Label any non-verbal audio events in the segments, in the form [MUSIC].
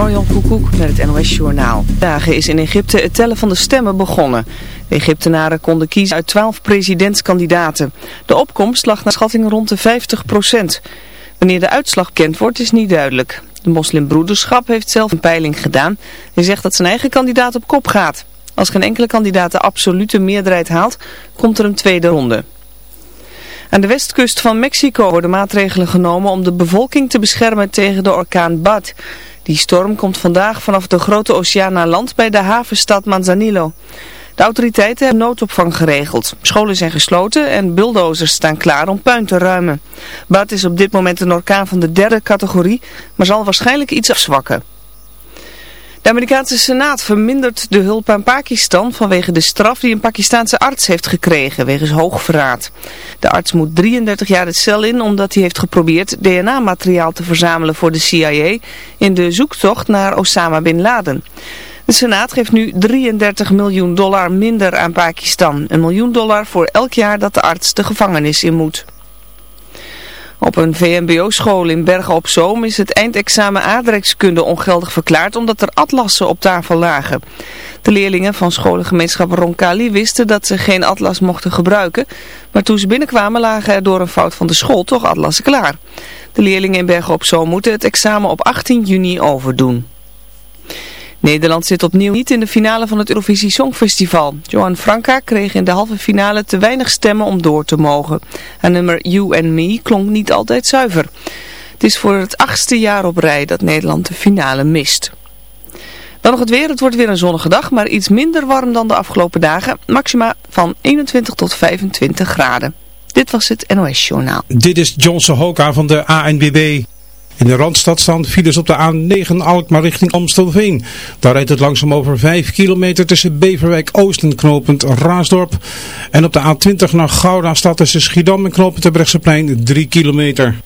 Marjan Koekoek met het NOS Journaal. Dagen is in Egypte het tellen van de stemmen begonnen. Egyptenaren konden kiezen uit twaalf presidentskandidaten. De opkomst lag naar schatting rond de 50 procent. Wanneer de uitslag bekend wordt is niet duidelijk. De moslimbroederschap heeft zelf een peiling gedaan. Hij zegt dat zijn eigen kandidaat op kop gaat. Als geen enkele kandidaat de absolute meerderheid haalt, komt er een tweede ronde. Aan de westkust van Mexico worden maatregelen genomen om de bevolking te beschermen tegen de orkaan Bad. Die storm komt vandaag vanaf de grote oceaan naar land bij de havenstad Manzanillo. De autoriteiten hebben noodopvang geregeld. Scholen zijn gesloten en bulldozers staan klaar om puin te ruimen. Bad is op dit moment een orkaan van de derde categorie, maar zal waarschijnlijk iets afzwakken. De Amerikaanse Senaat vermindert de hulp aan Pakistan vanwege de straf die een Pakistaanse arts heeft gekregen wegens hoogverraad. De arts moet 33 jaar de cel in omdat hij heeft geprobeerd DNA-materiaal te verzamelen voor de CIA in de zoektocht naar Osama Bin Laden. De Senaat geeft nu 33 miljoen dollar minder aan Pakistan. Een miljoen dollar voor elk jaar dat de arts de gevangenis in moet. Op een VMBO-school in Bergen op Zoom is het eindexamen aardrijkskunde ongeldig verklaard omdat er atlassen op tafel lagen. De leerlingen van scholengemeenschap Roncalli wisten dat ze geen atlas mochten gebruiken, maar toen ze binnenkwamen lagen er door een fout van de school toch atlassen klaar. De leerlingen in Bergen op Zoom moeten het examen op 18 juni overdoen. Nederland zit opnieuw niet in de finale van het Eurovisie Songfestival. Johan Franka kreeg in de halve finale te weinig stemmen om door te mogen. Haar nummer You and Me klonk niet altijd zuiver. Het is voor het achtste jaar op rij dat Nederland de finale mist. Dan nog het weer. Het wordt weer een zonnige dag, maar iets minder warm dan de afgelopen dagen. Maxima van 21 tot 25 graden. Dit was het NOS Journaal. Dit is Johnson Hoka van de ANBB. In de Randstad staan files op de A9 Alkmaar richting Amstelveen. Daar rijdt het langzaam over 5 kilometer tussen Beverwijk Oost en knooppunt Raasdorp. En op de A20 naar Gouda staat tussen Schiedam en knooppunt Terbrechtseplein 3 kilometer.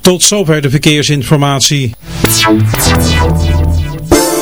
Tot zover de verkeersinformatie.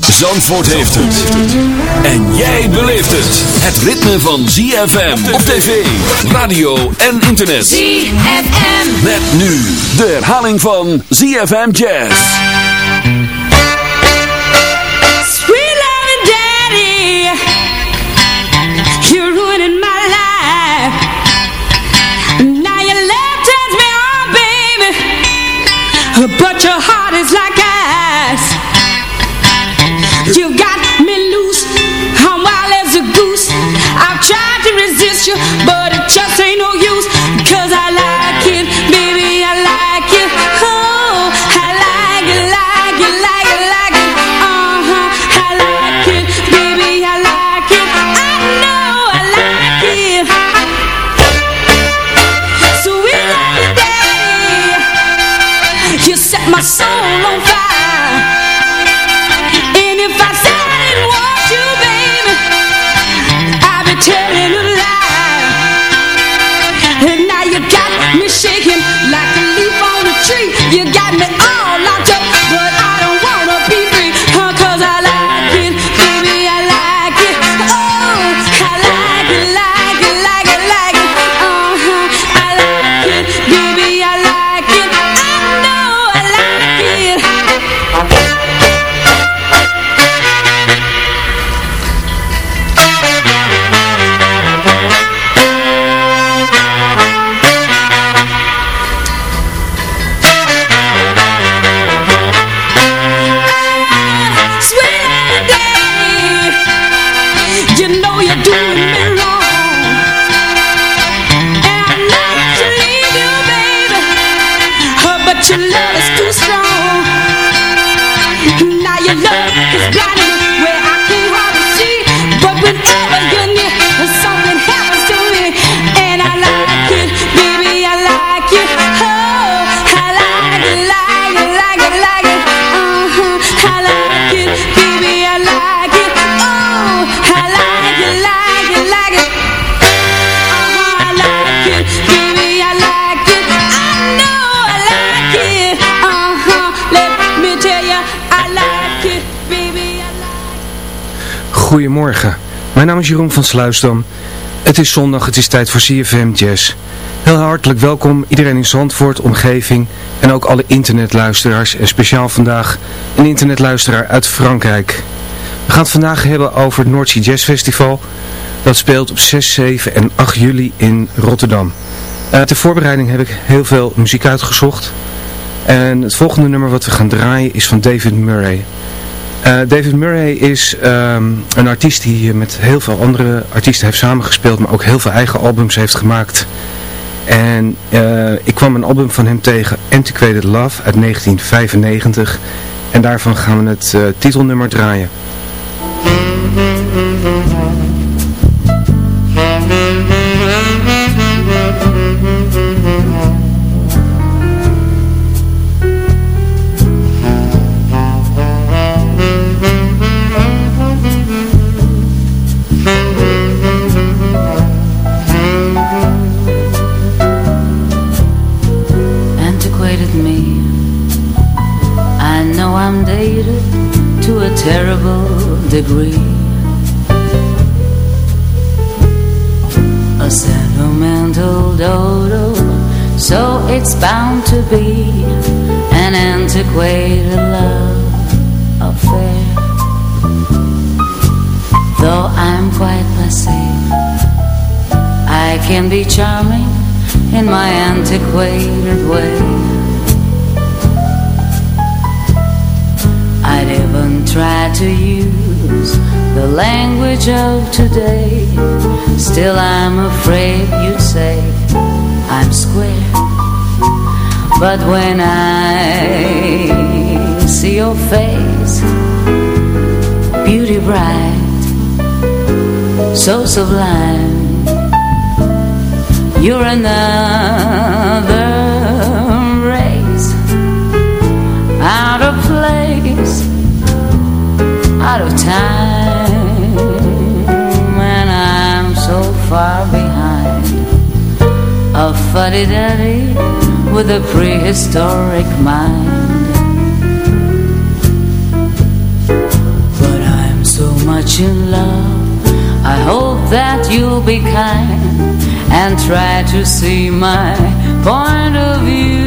Zandvoort heeft het. En jij beleeft het. Het ritme van ZFM op tv, radio en internet. ZFM. Met nu de herhaling van ZFM Jazz. Sweet loving daddy. You're ruining my life. Now your love turns me on, baby. But your heart is like to resist you, but Goedemorgen, mijn naam is Jeroen van Sluisdam. Het is zondag, het is tijd voor CFM Jazz. Heel hartelijk welkom iedereen in Zandvoort, omgeving en ook alle internetluisteraars. En speciaal vandaag een internetluisteraar uit Frankrijk. We gaan het vandaag hebben over het Noordzee Jazz Festival. Dat speelt op 6, 7 en 8 juli in Rotterdam. Eh, ter voorbereiding heb ik heel veel muziek uitgezocht. En het volgende nummer wat we gaan draaien is van David Murray. Eh, David Murray is ehm, een artiest die met heel veel andere artiesten heeft samengespeeld, maar ook heel veel eigen albums heeft gemaakt. En eh, ik kwam een album van hem tegen, Antiquated Love, uit 1995. En daarvan gaan we het eh, titelnummer draaien. Degree. A sentimental dodo, so it's bound to be an antiquated love affair. Though I'm quite passé, I can be charming in my antiquated way. I'd even try to use the language of today. Still, I'm afraid you'd say I'm square. But when I see your face, beauty bright, so sublime. You're another Out of time And I'm so far behind A fuddy-duddy With a prehistoric mind But I'm so much in love I hope that you'll be kind and try to see my point of view.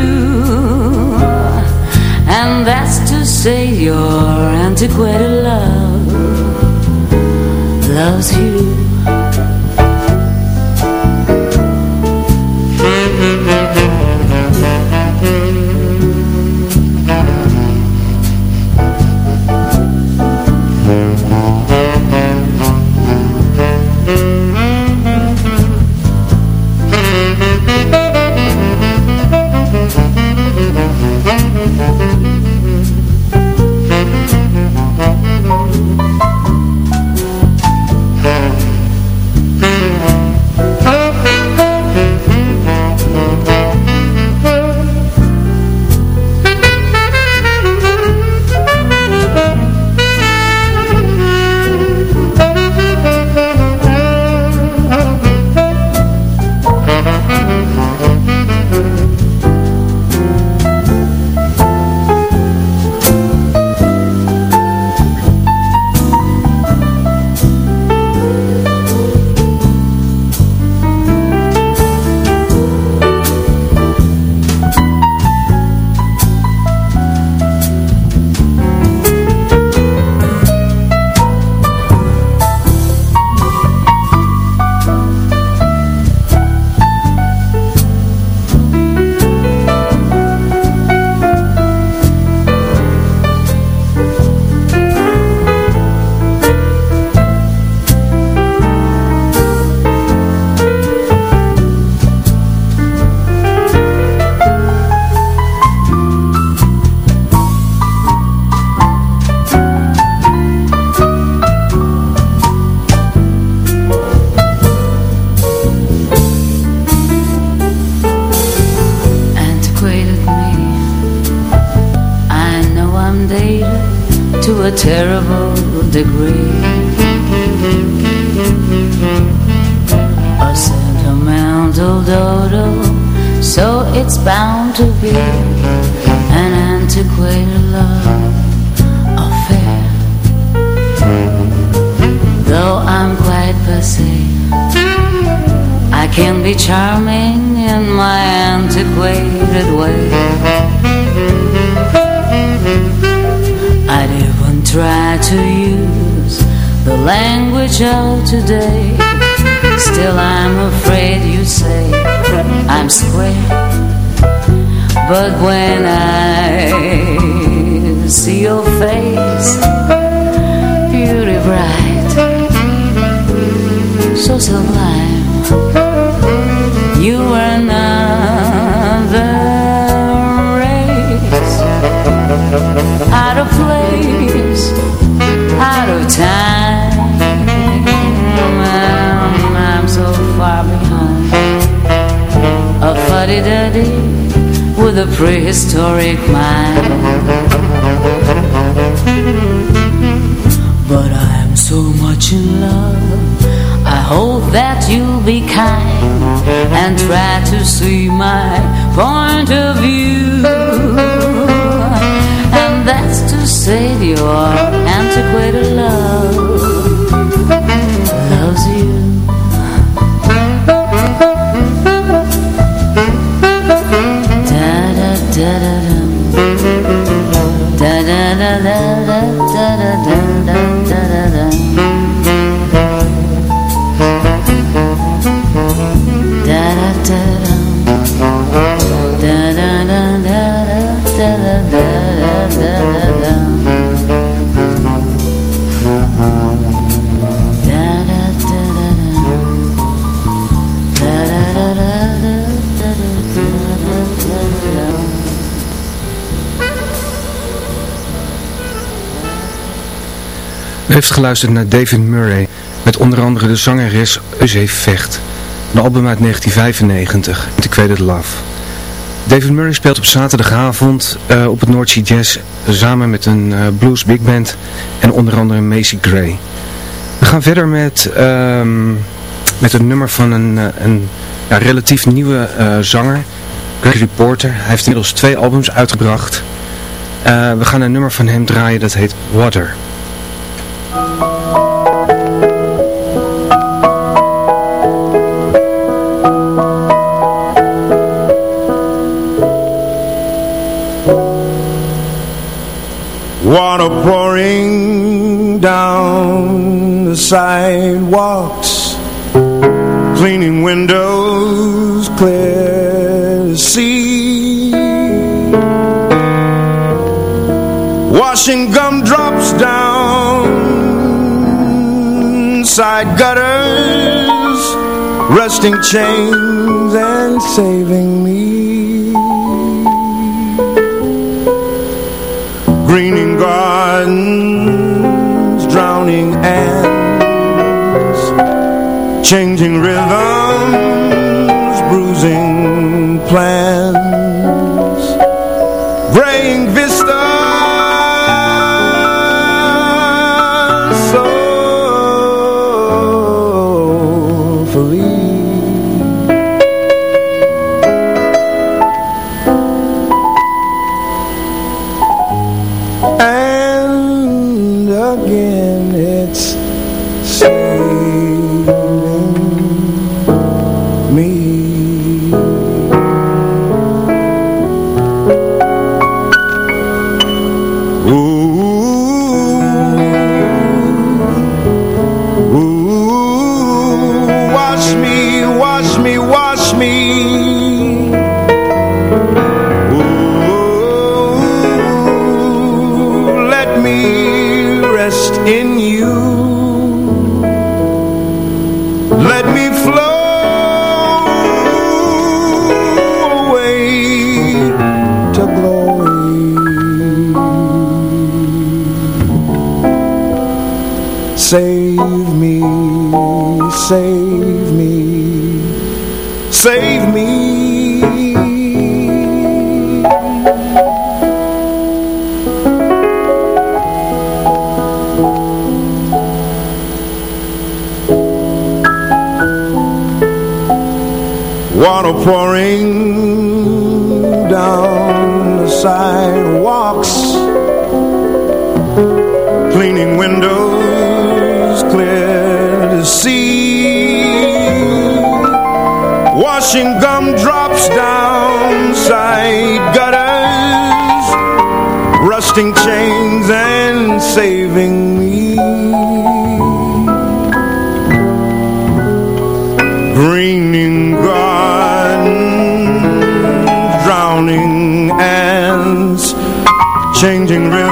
Say, your antiquated love loves you. To a terrible degree. A sentimental dodo, so it's bound to be an antiquated love affair. Though I'm quite passé, I can be charming in my antiquated way. Try to use the language of today. Still, I'm afraid you say I'm square. But when I see your face, beauty bright, so sublime, you are out of place, out of time. I'm, I'm so far behind a fuddy-duddy with a prehistoric mind. But I'm so much in love. I hope that you'll be kind and try to see my point of view and that's to save your antiquated love. Loves you. Da da da da da da da da da da da da da da da da geluisterd naar David Murray met onder andere de zangeres Eusé Vecht. Een album uit 1995, Antiquated Love. David Murray speelt op zaterdagavond uh, op het North Sea Jazz samen met een uh, blues big band en onder andere Macy Gray. We gaan verder met, um, met een nummer van een, uh, een ja, relatief nieuwe zanger, Gregory Porter. Hij heeft inmiddels twee albums uitgebracht. we gaan een nummer van hem draaien dat heet Water. Water pouring down the sidewalks Cleaning windows down side gutters Rusting chains and saving me. Greening gardens, drowning ants, changing rhythms, bruising plants, graying vistas, Greening gardens Drowning ants Changing rhythms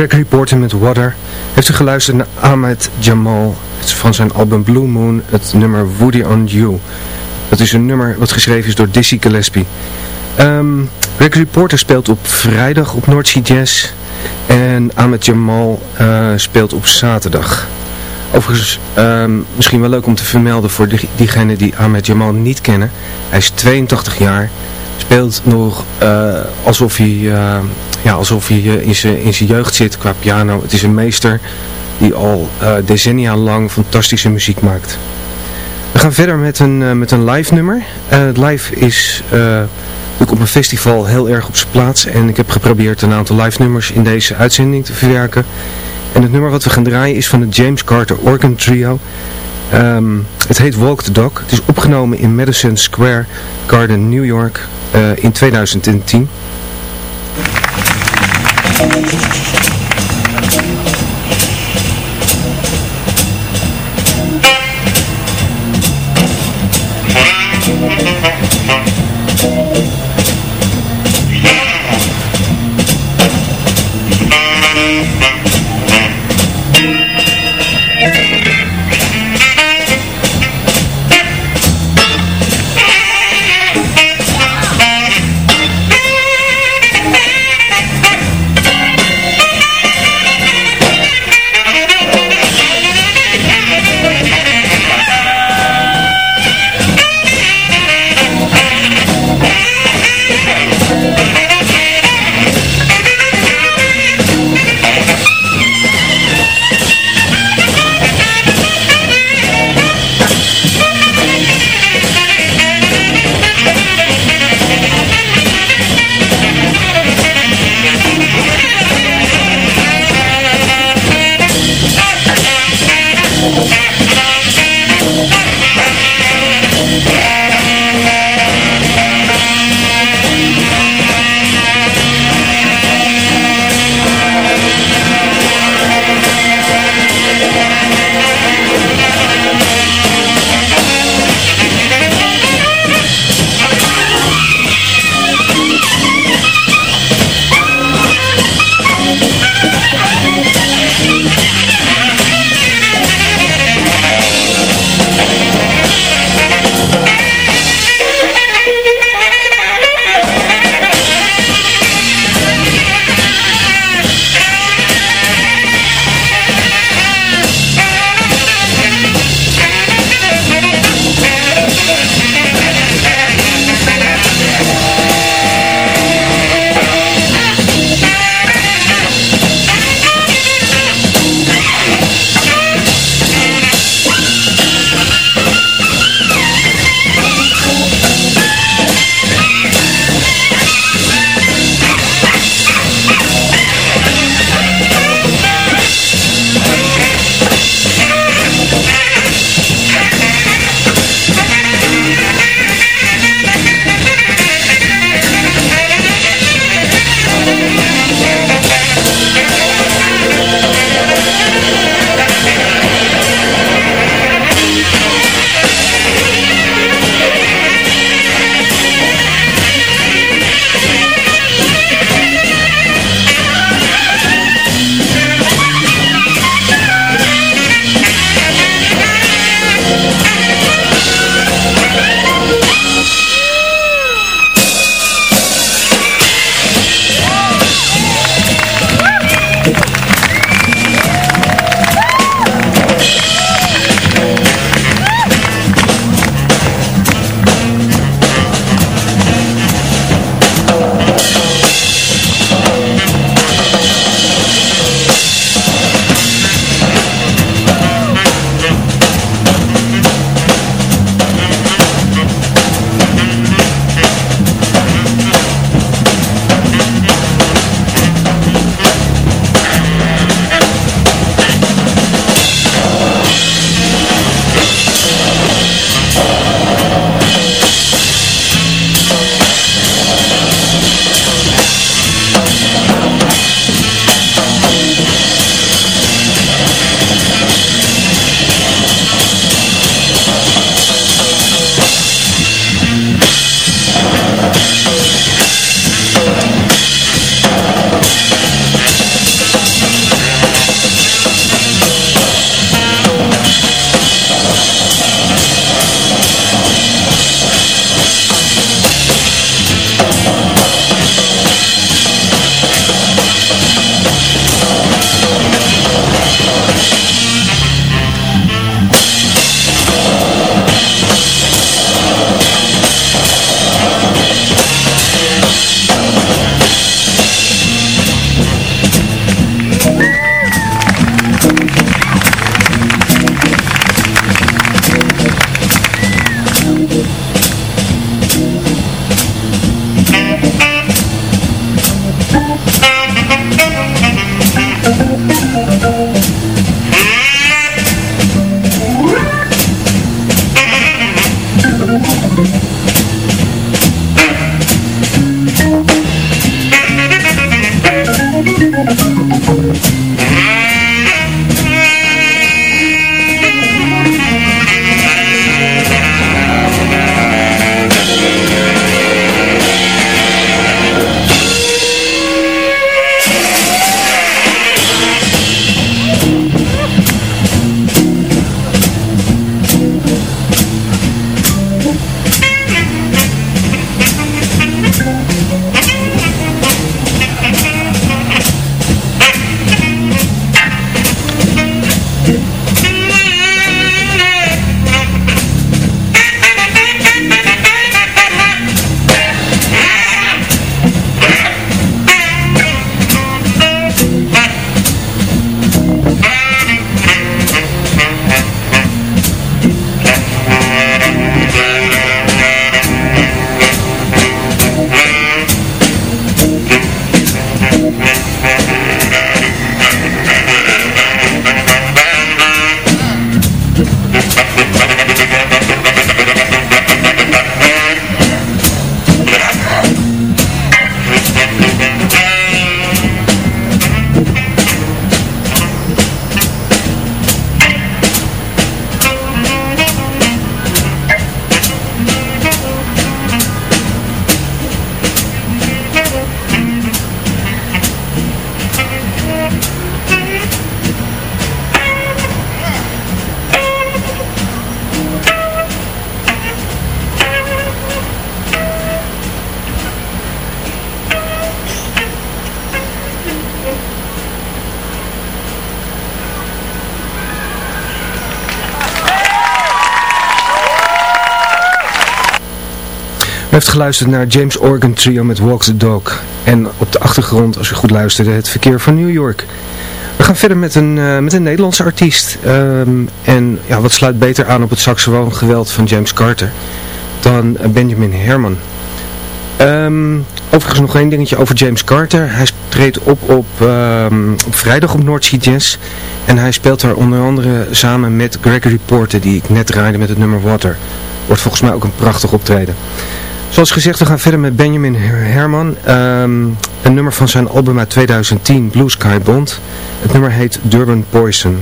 Gregory Porter met Water. Heeft u geluisterd naar Ahmed Jamal van zijn album Blue Moon, het nummer Woody on You. Dat is een nummer wat geschreven is door Dizzy Gillespie. Um, Gregory Porter speelt op vrijdag op Noordsea Jazz en Ahmed Jamal uh, speelt op zaterdag. Overigens, um, misschien wel leuk om te vermelden voor diegenen die Ahmed Jamal niet kennen. Hij is 82 jaar, speelt nog uh, alsof hij, uh, ja, alsof hij in zijn in jeugd zit qua piano. Het is een meester die al decennia lang fantastische muziek maakt. We gaan verder met een, met een live nummer. het live is ook op een festival heel erg op zijn plaats. En ik heb geprobeerd een aantal live nummers in deze uitzending te verwerken. En het nummer wat we gaan draaien is van het James Carter Organ Trio. Um, het heet Walk the Dog. Het is opgenomen in Madison Square Garden, New York uh, in 2010. Geluisterd naar James Organ Trio met Walk the Dog. En op de achtergrond, als u goed luisterde, het verkeer van New York. We gaan verder met een, uh, met een Nederlandse artiest. Um, en ja, wat sluit beter aan op het saxofoongeweld van James Carter dan Benjamin Herman. Um, overigens nog één dingetje over James Carter. Hij treedt op op, um, op vrijdag op North Jazz. En hij speelt daar onder andere samen met Gregory Porter, die ik net draaide met het nummer Water. Wordt volgens mij ook een prachtig optreden. Zoals gezegd, we gaan verder met Benjamin Herman. Um, een nummer van zijn album uit 2010, Blue Sky Bond. Het nummer heet Durban Poison.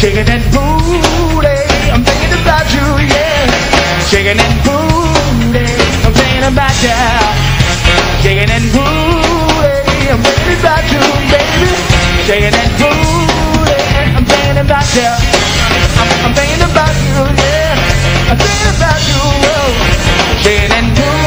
Shaking and booty, I'm thinking about you, yeah. Shaking and booty, I'm thinking about you. Shaking and booty, I'm thinking about you, baby. Shaking and booty, I'm thinking about you. I'm, I'm thinking about you, yeah. I'm thinking about you, oh. Shaking and booty.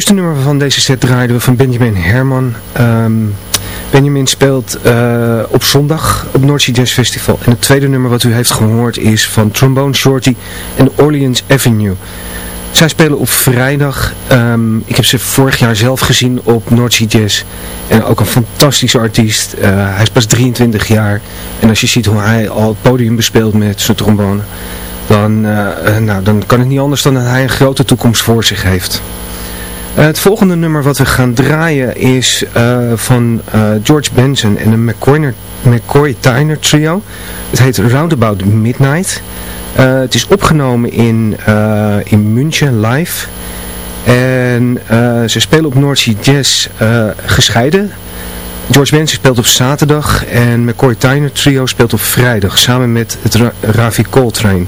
Eerste nummer van deze set draaiden we van Benjamin Herman. Ehm, Benjamin speelt uh, op zondag op North Jazz Festival. En het tweede nummer wat u heeft gehoord is van Trombone Shorty en Orleans Avenue. Zij spelen op vrijdag. Um, ik heb ze vorig jaar zelf gezien op North Jazz. En ook een fantastische artiest. Uh, hij is pas 23 jaar. En als je ziet hoe hij al het podium bespeelt met zijn trombone. Dan, uh, nou, dan kan het niet anders dan dat hij een grote toekomst voor zich heeft. Uh, het volgende nummer wat we gaan draaien is uh, van uh, George Benson en de McCoy, Tyner trio. Het heet Roundabout Midnight. het is opgenomen in, in München live. En ze spelen op North Jazz gescheiden. George Benson speelt op zaterdag en McCoy Tyner trio speelt op vrijdag samen met het Ra Ravi Coltrane.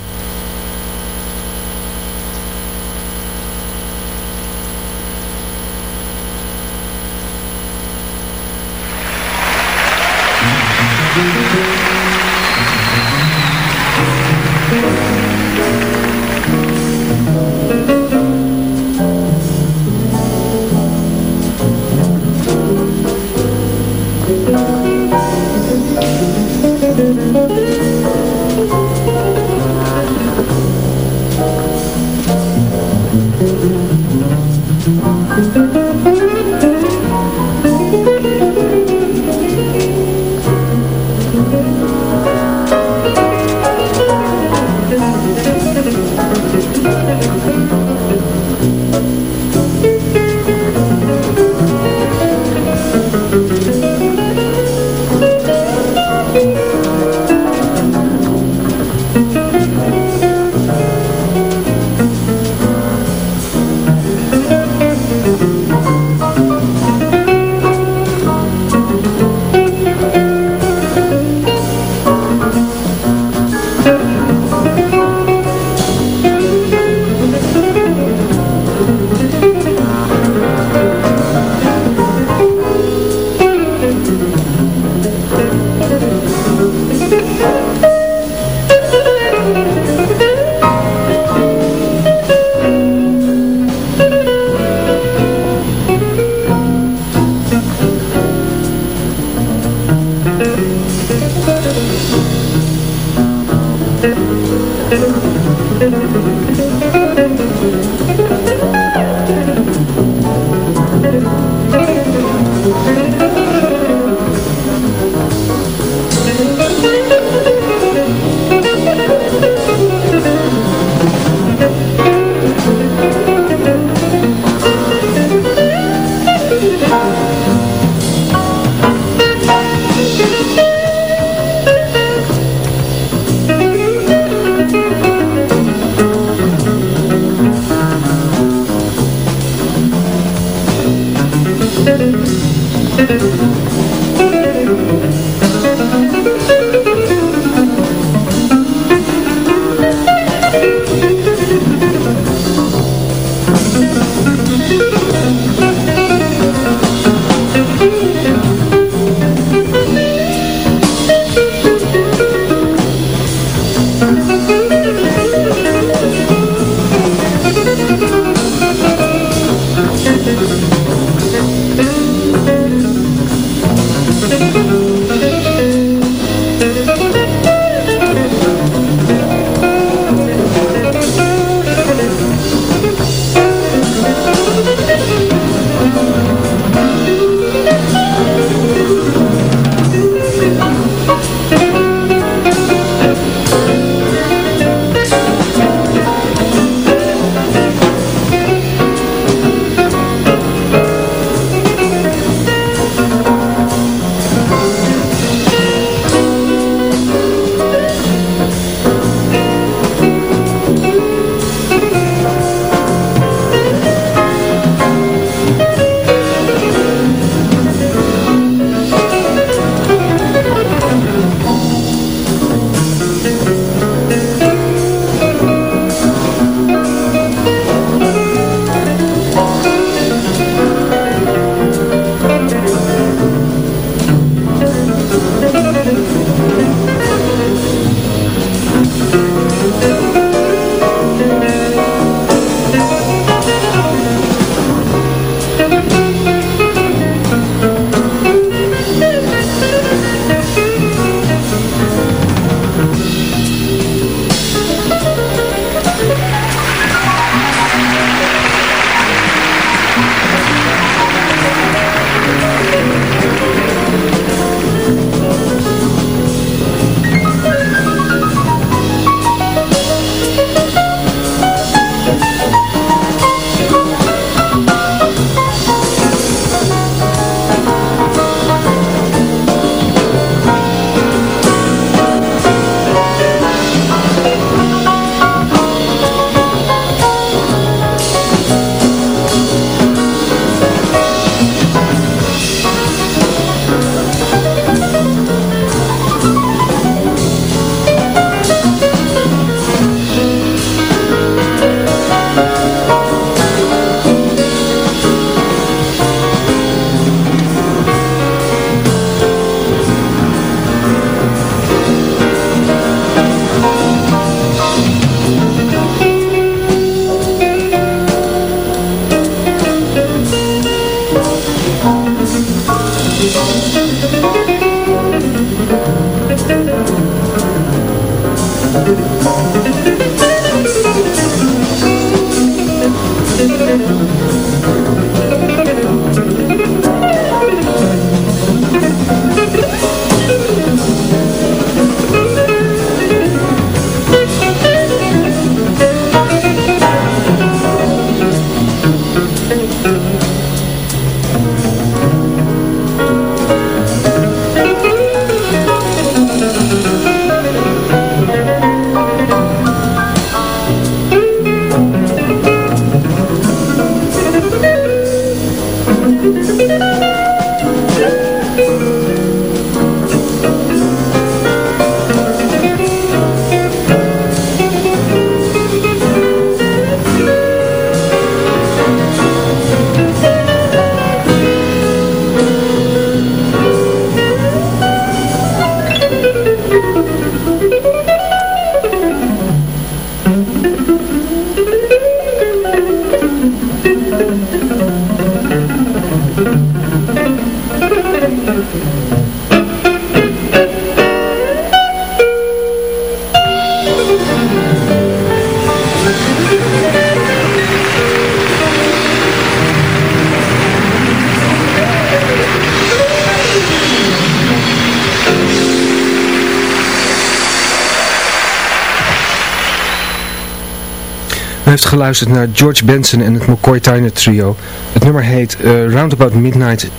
Geluisterd naar George Benson en het McCoy Tyner Trio. Het nummer heet uh, Roundabout Midnight. Het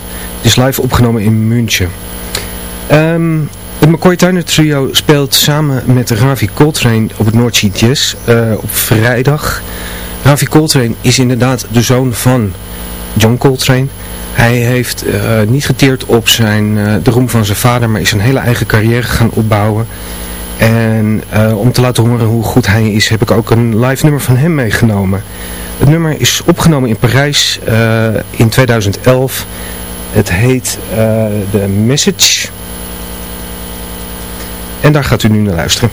is live opgenomen in München. Ehm, het McCoy Tyner Trio speelt samen met Ravi Coltrane op het North Sea Jazz uh, op vrijdag. Ravi Coltrane is inderdaad de zoon van John Coltrane. Hij heeft uh, niet geteerd op zijn, de roem van zijn vader, maar is een hele eigen carrière gaan opbouwen. En uh, om te laten horen hoe goed hij is, heb ik ook een live nummer van hem meegenomen. Het nummer is opgenomen in Parijs uh, in 2011. Het heet uh, The Message. En daar gaat u nu naar luisteren.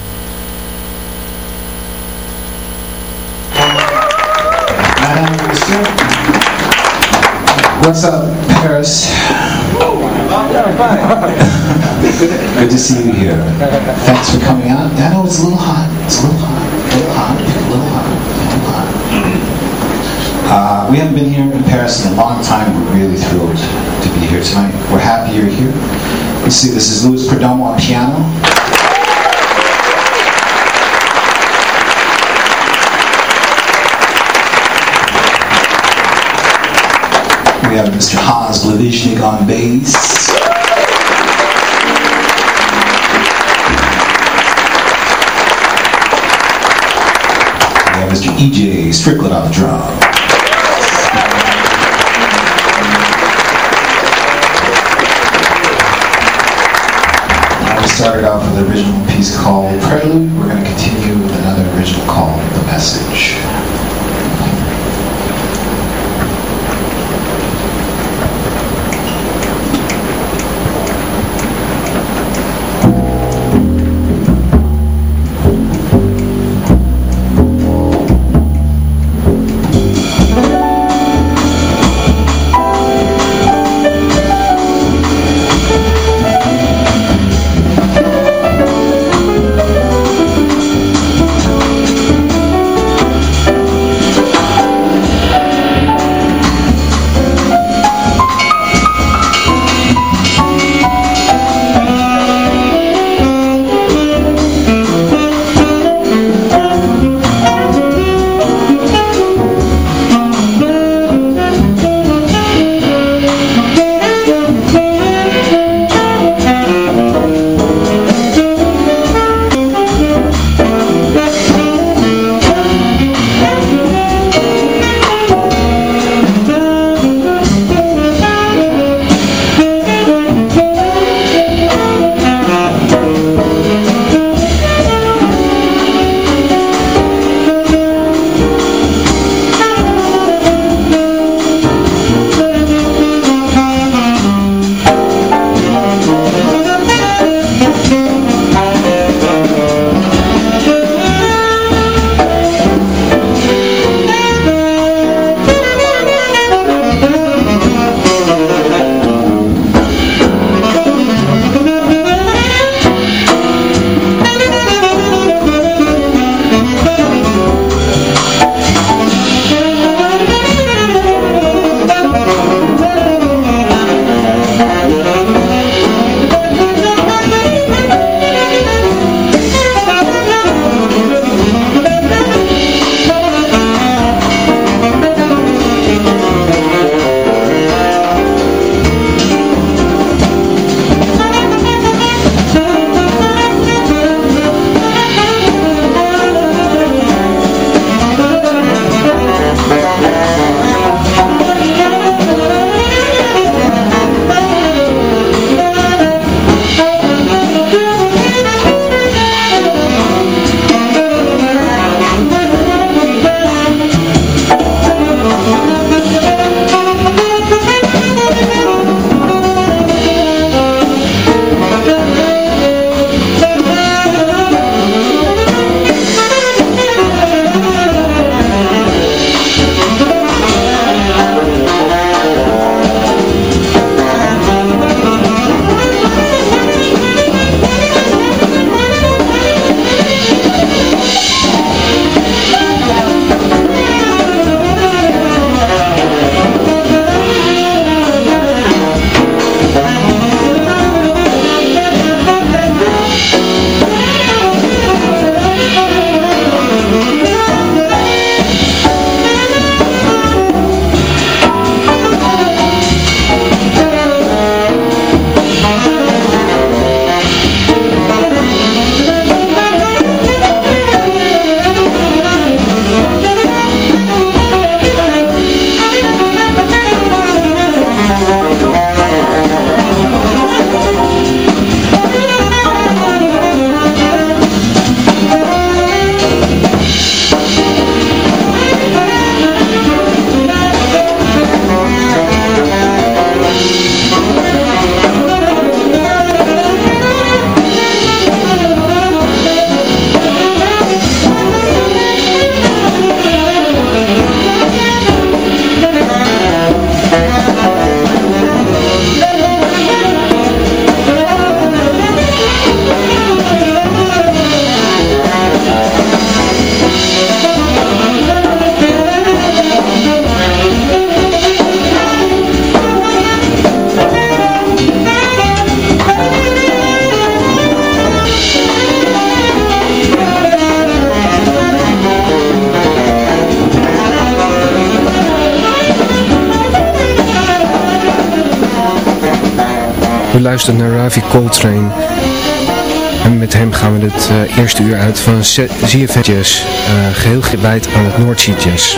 What's up, Paris? [LAUGHS] Good to see you here. Thanks for coming out. I know it's a little hot. It's a little hot. A little hot. A little hot. A little hot. Uh, we haven't been here in Paris in a long time. We're really thrilled to be here tonight. We're happy you're here. Let's see, this is Louis Perdomo on piano. We have Mr. Hans Blavishnik on bass. EJ Strickland on the drum. We started off with an original piece called Prelude. We're going to continue with another original called The Message. Luistert naar Ravi Coltrane. En met hem gaan we het uh, eerste uur uit van Jazz. Uh, geheel gewijd aan het Noordzee Jazz.